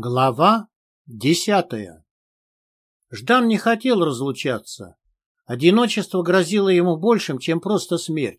Глава десятая Ждан не хотел разлучаться. Одиночество грозило ему большим, чем просто смерть.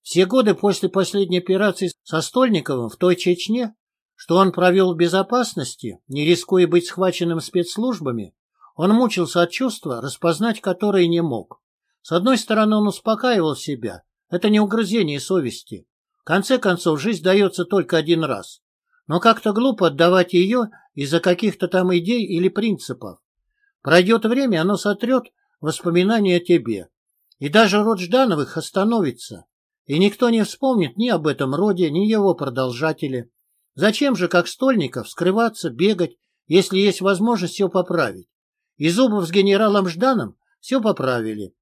Все годы после последней операции со Стольниковым в той Чечне, что он провел в безопасности, не рискуя быть схваченным спецслужбами, он мучился от чувства, распознать которое не мог. С одной стороны, он успокаивал себя. Это не угрызение совести. В конце концов, жизнь дается только один раз. Но как-то глупо отдавать ее из-за каких-то там идей или принципов. Пройдет время, оно сотрет воспоминания о тебе. И даже род Ждановых остановится. И никто не вспомнит ни об этом роде, ни его продолжателе. Зачем же, как стольников, скрываться, бегать, если есть возможность все поправить? И Зубов с генералом Жданом все поправили.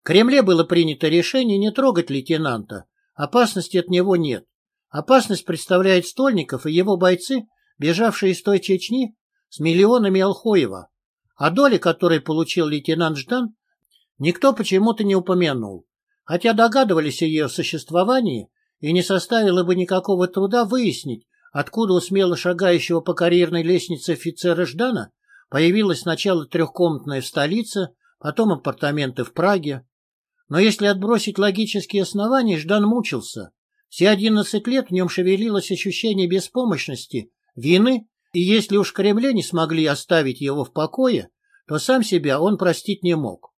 В Кремле было принято решение не трогать лейтенанта. Опасности от него нет. Опасность представляет Стольников и его бойцы, бежавшие из той Чечни с миллионами Алхоева. О доле, которой получил лейтенант Ждан, никто почему-то не упомянул, хотя догадывались о ее существовании и не составило бы никакого труда выяснить, откуда у смело шагающего по карьерной лестнице офицера Ждана появилась сначала трехкомнатная в столице, потом апартаменты в Праге. Но если отбросить логические основания, Ждан мучился. Все одиннадцать лет в нем шевелилось ощущение беспомощности, вины, и если уж Кремле не смогли оставить его в покое, то сам себя он простить не мог.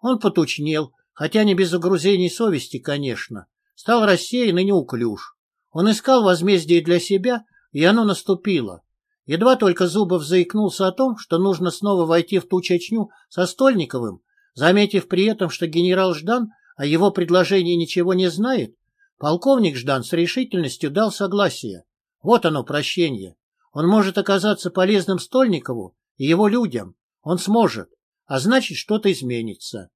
Он потучнел, хотя не без угрузений совести, конечно, стал рассеян и неуклюж. Он искал возмездие для себя, и оно наступило. Едва только Зубов заикнулся о том, что нужно снова войти в ту Чечню со Стольниковым, заметив при этом, что генерал Ждан о его предложении ничего не знает, Полковник Ждан с решительностью дал согласие. Вот оно, прощение. Он может оказаться полезным Стольникову и его людям. Он сможет. А значит, что-то изменится.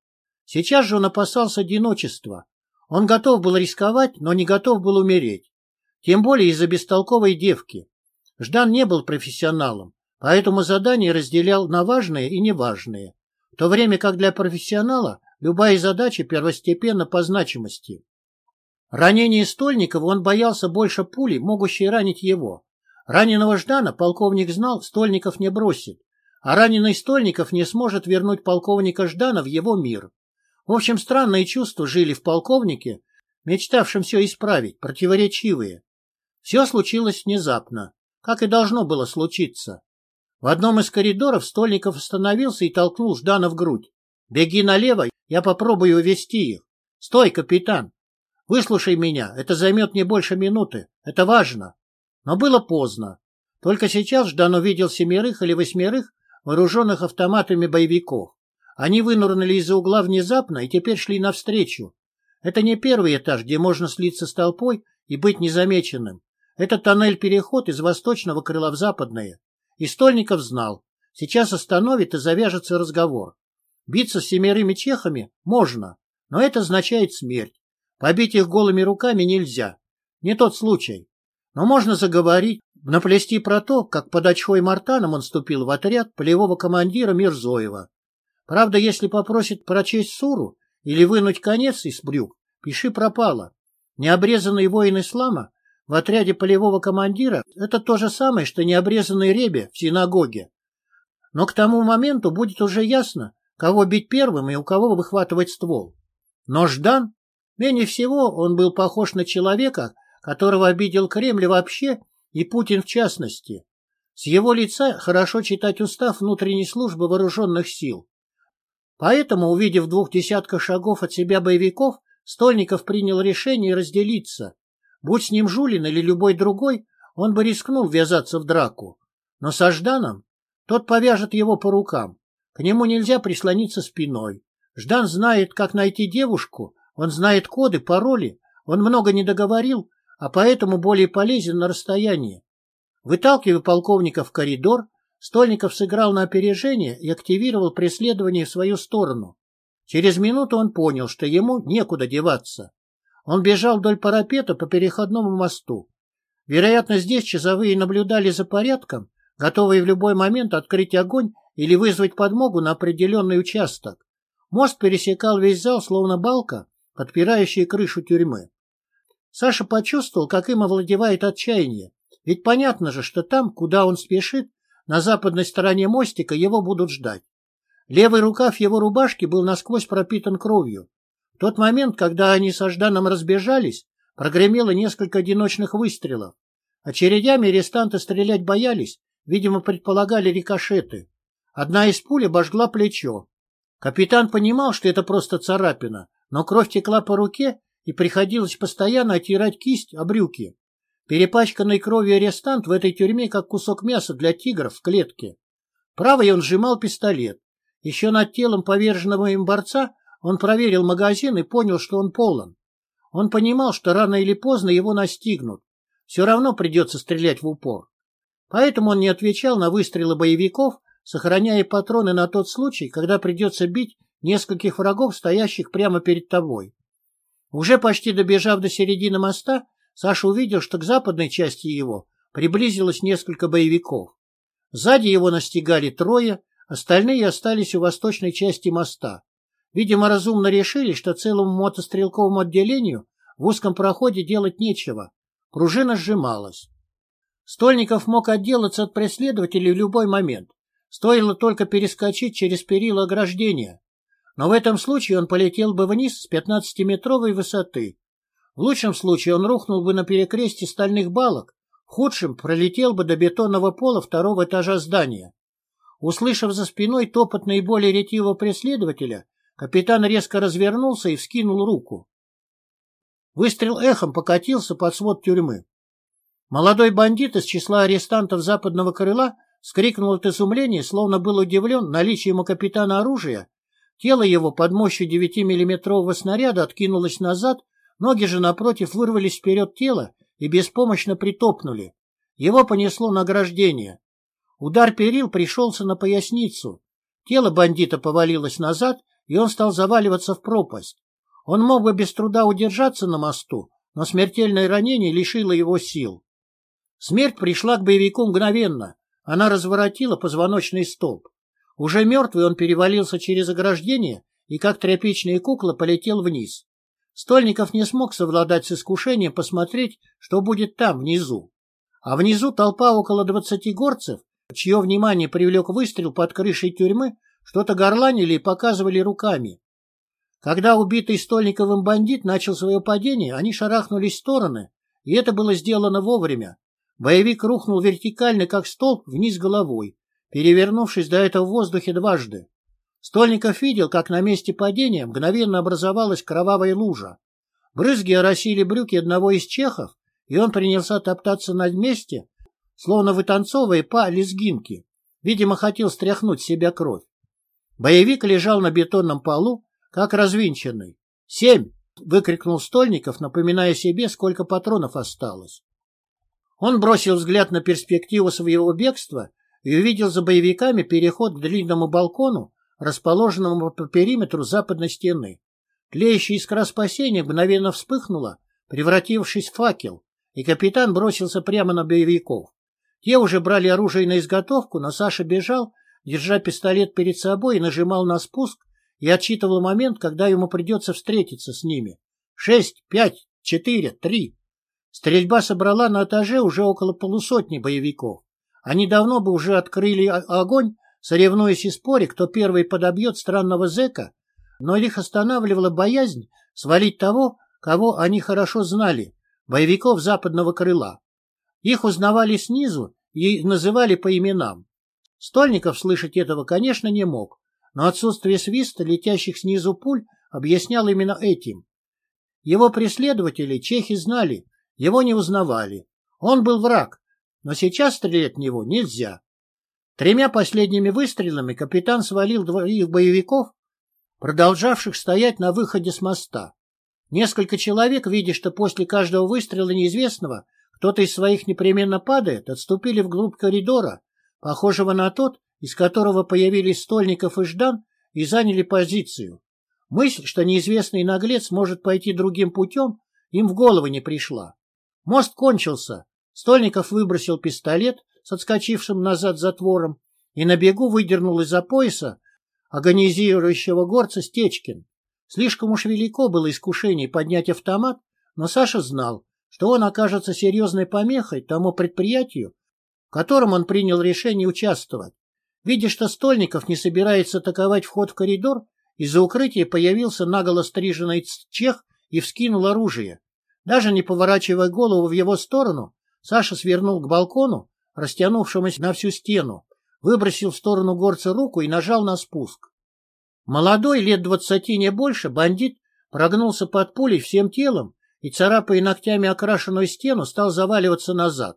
Сейчас же он опасался одиночества. Он готов был рисковать, но не готов был умереть. Тем более из-за бестолковой девки. Ждан не был профессионалом, поэтому задания разделял на важные и неважные. В то время как для профессионала любая задача первостепенна по значимости. Ранение Стольникова он боялся больше пули, могущей ранить его. Раненого Ждана полковник знал, Стольников не бросит, а раненый Стольников не сможет вернуть полковника Ждана в его мир. В общем, странные чувства жили в полковнике, мечтавшем все исправить, противоречивые. Все случилось внезапно, как и должно было случиться. В одном из коридоров Стольников остановился и толкнул Ждана в грудь. «Беги налево, я попробую увести их». «Стой, капитан!» Выслушай меня, это займет не больше минуты. Это важно. Но было поздно. Только сейчас Ждан увидел семерых или восьмерых вооруженных автоматами боевиков. Они вынырнули из-за угла внезапно и теперь шли навстречу. Это не первый этаж, где можно слиться с толпой и быть незамеченным. Это тоннель-переход из восточного крыла в западное. И Стольников знал. Сейчас остановит и завяжется разговор. Биться с семерыми чехами можно, но это означает смерть. Побить их голыми руками нельзя. Не тот случай. Но можно заговорить, наплести про то, как под очхой Мартаном он вступил в отряд полевого командира Мирзоева. Правда, если попросит прочесть суру или вынуть конец из брюк, пиши пропало. Необрезанный воин ислама в отряде полевого командира — это то же самое, что необрезанный ребе в синагоге. Но к тому моменту будет уже ясно, кого бить первым и у кого выхватывать ствол. Но Ждан Менее всего он был похож на человека, которого обидел Кремль вообще и Путин в частности. С его лица хорошо читать устав внутренней службы вооруженных сил. Поэтому, увидев двух десятков шагов от себя боевиков, Стольников принял решение разделиться. Будь с ним Жулин или любой другой, он бы рискнул ввязаться в драку. Но со Жданом тот повяжет его по рукам. К нему нельзя прислониться спиной. Ждан знает, как найти девушку, он знает коды, пароли, он много не договорил, а поэтому более полезен на расстоянии. Выталкивая полковника в коридор, Стольников сыграл на опережение и активировал преследование в свою сторону. Через минуту он понял, что ему некуда деваться. Он бежал вдоль парапета по переходному мосту. Вероятно, здесь часовые наблюдали за порядком, готовые в любой момент открыть огонь или вызвать подмогу на определенный участок. Мост пересекал весь зал, словно балка, подпирающие крышу тюрьмы. Саша почувствовал, как им овладевает отчаяние. Ведь понятно же, что там, куда он спешит, на западной стороне мостика его будут ждать. Левый рукав его рубашки был насквозь пропитан кровью. В тот момент, когда они со Жданом разбежались, прогремело несколько одиночных выстрелов. Очередями арестанты стрелять боялись, видимо, предполагали рикошеты. Одна из пуль обожгла плечо. Капитан понимал, что это просто царапина, но кровь текла по руке, и приходилось постоянно оттирать кисть о брюки. Перепачканный кровью арестант в этой тюрьме как кусок мяса для тигров в клетке. Правой он сжимал пистолет. Еще над телом поверженного им борца он проверил магазин и понял, что он полон. Он понимал, что рано или поздно его настигнут. Все равно придется стрелять в упор. Поэтому он не отвечал на выстрелы боевиков, сохраняя патроны на тот случай, когда придется бить нескольких врагов, стоящих прямо перед тобой. Уже почти добежав до середины моста, Саша увидел, что к западной части его приблизилось несколько боевиков. Сзади его настигали трое, остальные остались у восточной части моста. Видимо, разумно решили, что целому мотострелковому отделению в узком проходе делать нечего. Пружина сжималась. Стольников мог отделаться от преследователей в любой момент. Стоило только перескочить через перила ограждения. Но в этом случае он полетел бы вниз с 15-метровой высоты. В лучшем случае он рухнул бы на перекресте стальных балок, в худшем пролетел бы до бетонного пола второго этажа здания. Услышав за спиной топот наиболее ретивого преследователя, капитан резко развернулся и вскинул руку. Выстрел эхом покатился под свод тюрьмы. Молодой бандит из числа арестантов западного крыла скрикнул от изумления, словно был удивлен наличием у капитана оружия. Тело его под мощью 9-миллиметрового снаряда откинулось назад, Ноги же, напротив, вырвались вперед тела и беспомощно притопнули. Его понесло на ограждение. Удар перил пришелся на поясницу. Тело бандита повалилось назад, и он стал заваливаться в пропасть. Он мог бы без труда удержаться на мосту, но смертельное ранение лишило его сил. Смерть пришла к боевику мгновенно. Она разворотила позвоночный столб. Уже мертвый он перевалился через ограждение и, как тряпичная кукла, полетел вниз. Стольников не смог совладать с искушением посмотреть, что будет там, внизу. А внизу толпа около двадцати горцев, чье внимание привлек выстрел под крышей тюрьмы, что-то горланили и показывали руками. Когда убитый Стольниковым бандит начал свое падение, они шарахнулись в стороны, и это было сделано вовремя. Боевик рухнул вертикально, как столб, вниз головой, перевернувшись до этого в воздухе дважды. Стольников видел, как на месте падения мгновенно образовалась кровавая лужа. Брызги оросили брюки одного из чехов, и он принялся топтаться на месте, словно вытанцовывая по лезгинке. Видимо, хотел стряхнуть с себя кровь. Боевик лежал на бетонном полу, как развинченный. «Семь!» — выкрикнул Стольников, напоминая себе, сколько патронов осталось. Он бросил взгляд на перспективу своего бегства и увидел за боевиками переход к длинному балкону, расположенному по периметру западной стены. Тлеющая искра спасения мгновенно вспыхнула, превратившись в факел, и капитан бросился прямо на боевиков. Те уже брали оружие на изготовку, но Саша бежал, держа пистолет перед собой и нажимал на спуск и отсчитывал момент, когда ему придется встретиться с ними. Шесть, пять, четыре, три. Стрельба собрала на этаже уже около полусотни боевиков. Они давно бы уже открыли огонь, соревнуясь и споря, кто первый подобьет странного зэка, но их останавливала боязнь свалить того, кого они хорошо знали, боевиков западного крыла. Их узнавали снизу и называли по именам. Стольников слышать этого, конечно, не мог, но отсутствие свиста, летящих снизу пуль, объяснял именно этим. Его преследователи чехи знали, его не узнавали. Он был враг, но сейчас стрелять в него нельзя. Тремя последними выстрелами капитан свалил двоих боевиков, продолжавших стоять на выходе с моста. Несколько человек, видя, что после каждого выстрела неизвестного кто-то из своих непременно падает, отступили вглубь коридора, похожего на тот, из которого появились Стольников и Ждан, и заняли позицию. Мысль, что неизвестный наглец может пойти другим путем, им в голову не пришла. Мост кончился. Стольников выбросил пистолет, с отскочившим назад затвором и на бегу выдернул из-за пояса агонизирующего горца Стечкин. Слишком уж велико было искушение поднять автомат, но Саша знал, что он окажется серьезной помехой тому предприятию, в котором он принял решение участвовать. Видя, что Стольников не собирается атаковать вход в коридор, из-за укрытия появился наголо стриженный чех и вскинул оружие. Даже не поворачивая голову в его сторону, Саша свернул к балкону, растянувшемуся на всю стену, выбросил в сторону горца руку и нажал на спуск. Молодой, лет двадцати не больше, бандит прогнулся под пулей всем телом и, царапая ногтями окрашенную стену, стал заваливаться назад.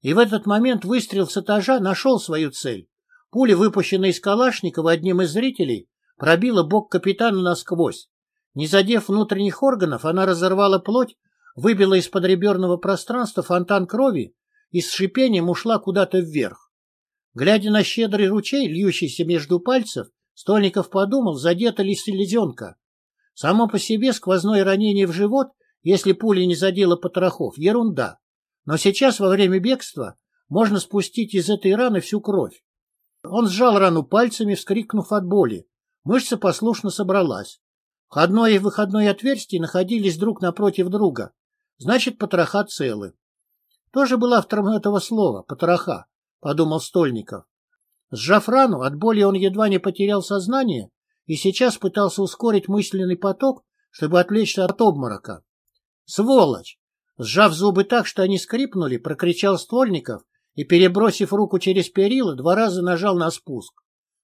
И в этот момент выстрел с этажа нашел свою цель. Пуля, выпущенная из Калашникова одним из зрителей, пробила бок капитана насквозь. Не задев внутренних органов, она разорвала плоть, выбила из-под реберного пространства фонтан крови и с шипением ушла куда-то вверх. Глядя на щедрый ручей, льющийся между пальцев, Стольников подумал, задета ли селезенка. Само по себе сквозное ранение в живот, если пуля не задела потрохов, ерунда. Но сейчас, во время бегства, можно спустить из этой раны всю кровь. Он сжал рану пальцами, вскрикнув от боли. Мышца послушно собралась. Входное и выходное отверстия находились друг напротив друга. Значит, потроха целы. Тоже был автором этого слова «потроха», — подумал Стольников. Сжав рану, от боли он едва не потерял сознание и сейчас пытался ускорить мысленный поток, чтобы отвлечься от обморока. «Сволочь!» Сжав зубы так, что они скрипнули, прокричал Стольников и, перебросив руку через перила, два раза нажал на спуск.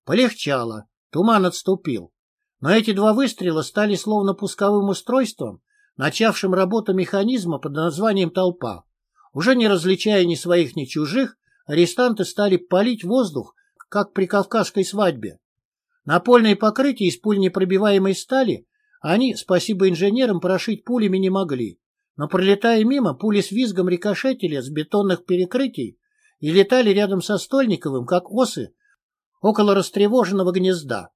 Полегчало, туман отступил. Но эти два выстрела стали словно пусковым устройством, начавшим работу механизма под названием «толпа». Уже не различая ни своих, ни чужих, арестанты стали палить воздух, как при кавказской свадьбе. Напольное покрытие из пуль непробиваемой стали они, спасибо инженерам, прошить пулями не могли. Но пролетая мимо, пули с визгом рикошетили с бетонных перекрытий и летали рядом со Стольниковым, как осы, около растревоженного гнезда.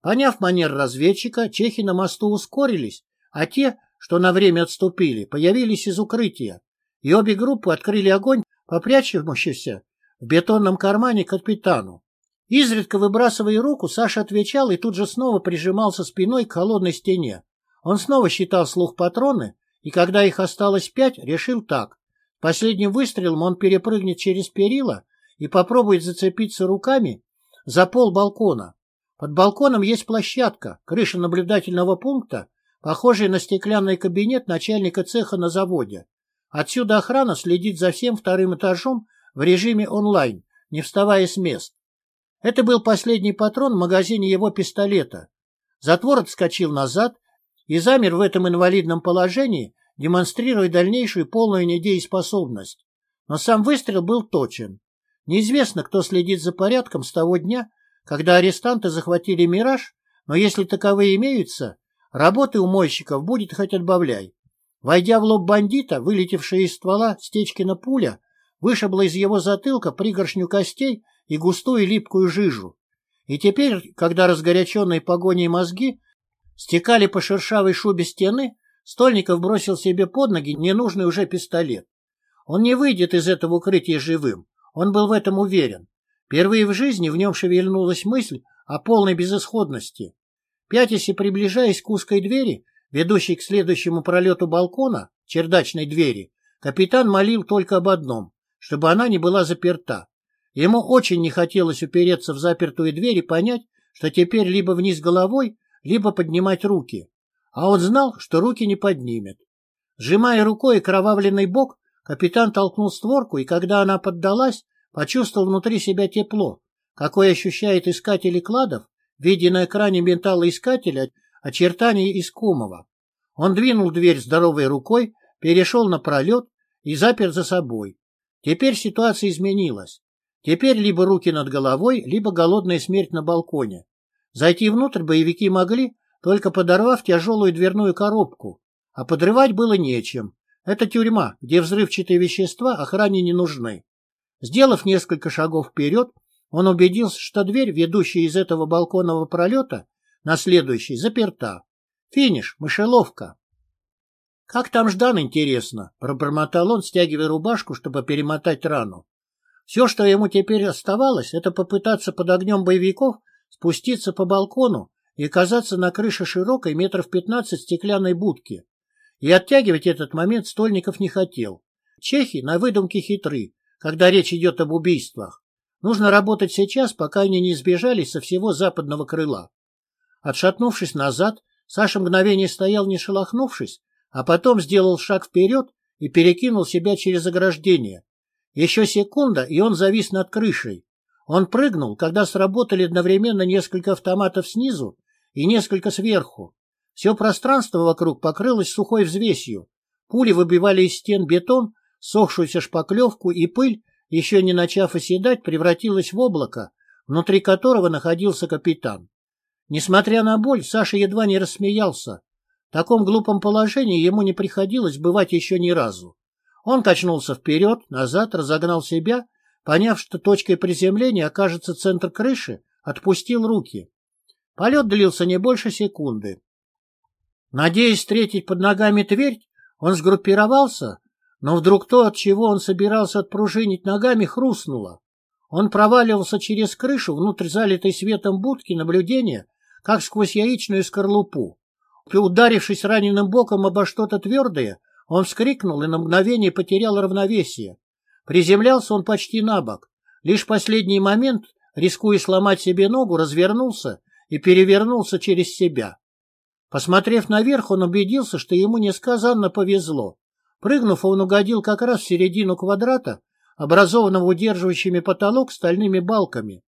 Поняв манер разведчика, чехи на мосту ускорились, а те, что на время отступили, появились из укрытия, и обе группы открыли огонь по в бетонном кармане капитану. Изредка выбрасывая руку, Саша отвечал и тут же снова прижимался спиной к холодной стене. Он снова считал слух патроны, и когда их осталось пять, решил так. Последним выстрелом он перепрыгнет через перила и попробует зацепиться руками за пол балкона. Под балконом есть площадка, крыша наблюдательного пункта, похожая на стеклянный кабинет начальника цеха на заводе. Отсюда охрана следит за всем вторым этажом в режиме онлайн, не вставая с мест. Это был последний патрон в магазине его пистолета. Затвор отскочил назад и замер в этом инвалидном положении, демонстрируя дальнейшую полную недееспособность. Но сам выстрел был точен. Неизвестно, кто следит за порядком с того дня, когда арестанты захватили «Мираж», но если таковые имеются, работы у мойщиков будет хоть отбавляй. Войдя в лоб бандита, вылетевшая из ствола Стечкина пуля вышибла из его затылка пригоршню костей и густую липкую жижу. И теперь, когда разгоряченные погоней мозги стекали по шершавой шубе стены, Стольников бросил себе под ноги ненужный уже пистолет. Он не выйдет из этого укрытия живым, он был в этом уверен. Впервые в жизни в нем шевельнулась мысль о полной безысходности. Пятясь и приближаясь к узкой двери, ведущей к следующему пролету балкона, чердачной двери, капитан молил только об одном, чтобы она не была заперта. Ему очень не хотелось упереться в запертую дверь и понять, что теперь либо вниз головой, либо поднимать руки. А он знал, что руки не поднимет. Сжимая рукой кровавленный бок, капитан толкнул створку, и когда она поддалась, почувствовал внутри себя тепло, какое ощущает искатель кладов, видя на экране менталоискателя очертания искомого. Он двинул дверь здоровой рукой, перешел на пролет и запер за собой. Теперь ситуация изменилась. Теперь либо руки над головой, либо голодная смерть на балконе. Зайти внутрь боевики могли, только подорвав тяжелую дверную коробку, а подрывать было нечем. Это тюрьма, где взрывчатые вещества охране не нужны. Сделав несколько шагов вперед, он убедился, что дверь, ведущая из этого балконного пролета, на следующий, заперта. Финиш, мышеловка. «Как там Ждан, интересно?» — пробормотал он, стягивая рубашку, чтобы перемотать рану. Все, что ему теперь оставалось, это попытаться под огнем боевиков спуститься по балкону и оказаться на крыше широкой метров пятнадцать стеклянной будки. И оттягивать этот момент Стольников не хотел. Чехи на выдумке хитры. когда речь идет об убийствах. Нужно работать сейчас, пока они не сбежали со всего западного крыла. Отшатнувшись назад, Саша мгновение стоял, не шелохнувшись, а потом сделал шаг вперед и перекинул себя через ограждение. Еще секунда, и он завис над крышей. Он прыгнул, когда сработали одновременно несколько автоматов снизу и несколько сверху. Все пространство вокруг покрылось сухой взвесью. Пули выбивали из стен бетон, сохшуюся шпаклевку, и пыль, еще не начав оседать, превратилась в облако, внутри которого находился капитан. Несмотря на боль, Саша едва не рассмеялся. В таком глупом положении ему не приходилось бывать еще ни разу. Он качнулся вперед, назад, разогнал себя, поняв, что точкой приземления окажется центр крыши, отпустил руки. Полет длился не больше секунды. Надеясь встретить под ногами твердь, он сгруппировался, но вдруг то, от чего он собирался отпружинить ногами, хрустнуло. Он проваливался через крышу внутрь залитой светом будки наблюдения, как сквозь яичную скорлупу. Ударившись раненым боком обо что-то твердое, он вскрикнул и на мгновение потерял равновесие. Приземлялся он почти на бок. Лишь последний момент, рискуя сломать себе ногу, развернулся и перевернулся через себя. Посмотрев наверх, он убедился, что ему несказанно повезло. Прыгнув, он угодил как раз в середину квадрата, образованного удерживающими потолок стальными балками.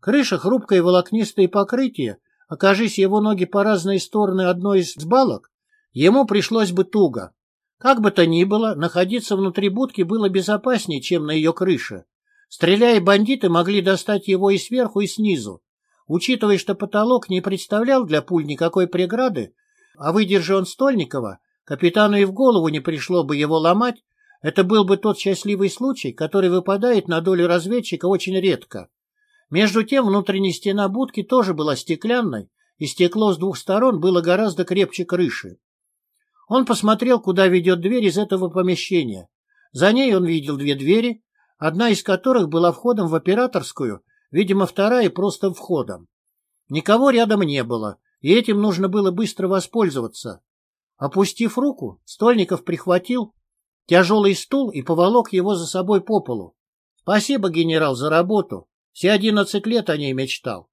Крыша, хрупкое волокнистое покрытие, окажись его ноги по разные стороны одной из балок, ему пришлось бы туго. Как бы то ни было, находиться внутри будки было безопаснее, чем на ее крыше. Стреляя, бандиты могли достать его и сверху, и снизу. Учитывая, что потолок не представлял для пуль никакой преграды, а выдержи он Стольникова, капитану и в голову не пришло бы его ломать, это был бы тот счастливый случай, который выпадает на долю разведчика очень редко. Между тем, внутренняя стена будки тоже была стеклянной, и стекло с двух сторон было гораздо крепче крыши. Он посмотрел, куда ведет дверь из этого помещения. За ней он видел две двери, одна из которых была входом в операторскую, видимо, вторая просто входом. Никого рядом не было, и этим нужно было быстро воспользоваться. Опустив руку, Стольников прихватил тяжелый стул и поволок его за собой по полу. Спасибо, генерал, за работу. Все одиннадцать лет о ней мечтал.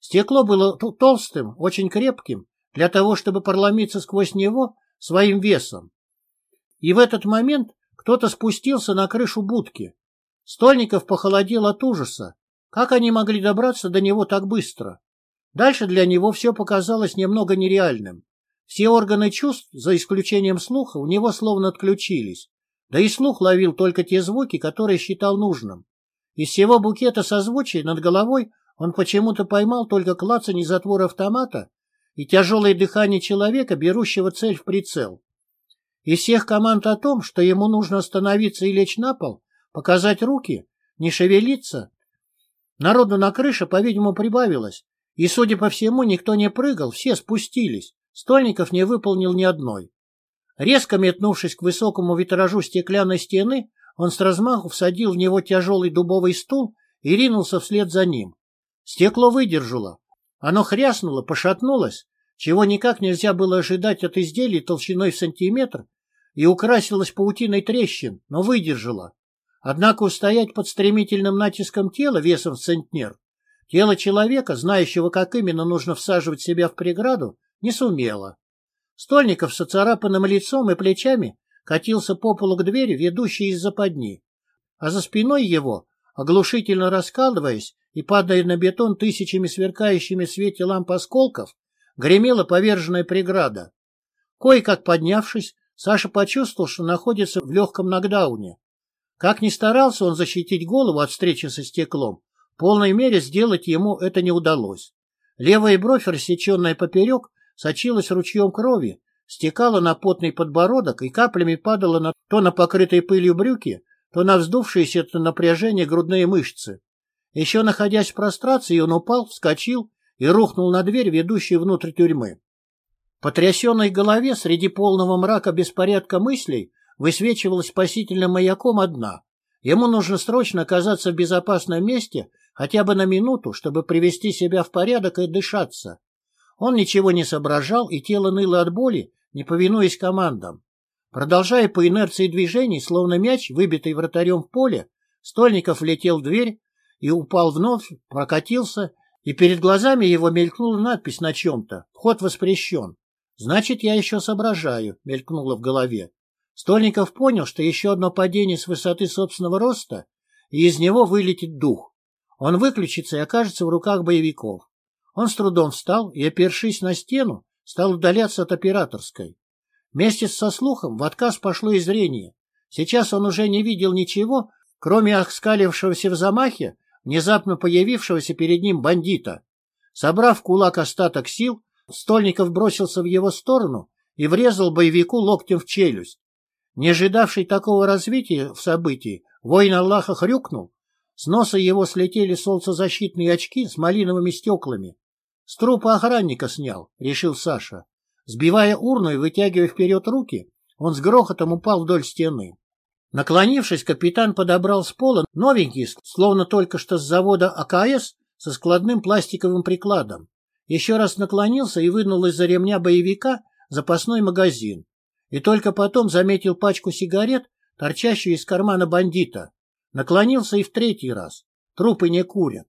Стекло было толстым, очень крепким. Для того, чтобы проломиться сквозь него, своим весом. И в этот момент кто-то спустился на крышу будки. Стольников похолодел от ужаса. Как они могли добраться до него так быстро? Дальше для него все показалось немного нереальным. Все органы чувств, за исключением слуха, у него словно отключились. Да и слух ловил только те звуки, которые считал нужным. Из всего букета созвучий над головой он почему-то поймал только клацанье затвора автомата и тяжелое дыхание человека, берущего цель в прицел. Из всех команд о том, что ему нужно остановиться и лечь на пол, показать руки, не шевелиться, народу на крыше, по-видимому, прибавилось, и, судя по всему, никто не прыгал, все спустились, Стольников не выполнил ни одной. Резко метнувшись к высокому витражу стеклянной стены, он с размаху всадил в него тяжелый дубовый стул и ринулся вслед за ним. Стекло выдержало, оно хряснуло, пошатнулось, чего никак нельзя было ожидать от изделий толщиной в сантиметр, и украсилось паутиной трещин, но выдержало. Однако устоять под стремительным натиском тела весом в центнер, тело человека, знающего, как именно нужно всаживать себя в преграду, не сумело. Стольников с оцарапанным лицом и плечами катился по полу к двери, ведущей из западни, а за спиной его, оглушительно раскалываясь, и, падая на бетон тысячами сверкающими в свете ламп осколков, гремела поверженная преграда. Кое-как поднявшись, Саша почувствовал, что находится в легком нокдауне. Как ни старался он защитить голову от встречи со стеклом, в полной мере сделать ему это не удалось. Левая бровь, рассеченная поперек, сочилась ручьем крови, стекала на потный подбородок и каплями падала на, то на покрытые пылью брюки, то на вздувшиеся от напряжения грудные мышцы. Еще находясь в прострации, он упал, вскочил и рухнул на дверь, ведущую внутрь тюрьмы. Потрясенной голове среди полного мрака беспорядка мыслей высвечивалась спасительным маяком одна. Ему нужно срочно оказаться в безопасном месте хотя бы на минуту, чтобы привести себя в порядок и дышаться. Он ничего не соображал, и тело ныло от боли, не повинуясь командам. Продолжая по инерции движений, словно мяч, выбитый вратарем в поле, Стольников влетел в дверь и упал вновь, прокатился, и перед глазами его мелькнула надпись на чем-то «Вход воспрещен». «Значит, я еще соображаю», — мелькнуло в голове. Стольников понял, что еще одно падение с высоты собственного роста, и из него вылетит дух. Он выключится и окажется в руках боевиков. Он с трудом встал и, опершись на стену, стал удаляться от операторской. Вместе со слухом в отказ пошло и зрение. Сейчас он уже не видел ничего, кроме оскалившегося в замахе, внезапно появившегося перед ним бандита. Собрав кулак остаток сил, Стольников бросился в его сторону и врезал боевику локтем в челюсть. Не ожидавший такого развития в событии, воин Аллаха хрюкнул. С носа его слетели солнцезащитные очки с малиновыми стеклами. — С трупа охранника снял, — решил Саша. Сбивая урну и вытягивая вперед руки, он с грохотом упал вдоль стены. Наклонившись, капитан подобрал с пола новенький, словно только что с завода АКС, со складным пластиковым прикладом. Еще раз наклонился и вынул из-за ремня боевика запасной магазин и только потом заметил пачку сигарет, торчащую из кармана бандита. Наклонился и в третий раз. Трупы не курят.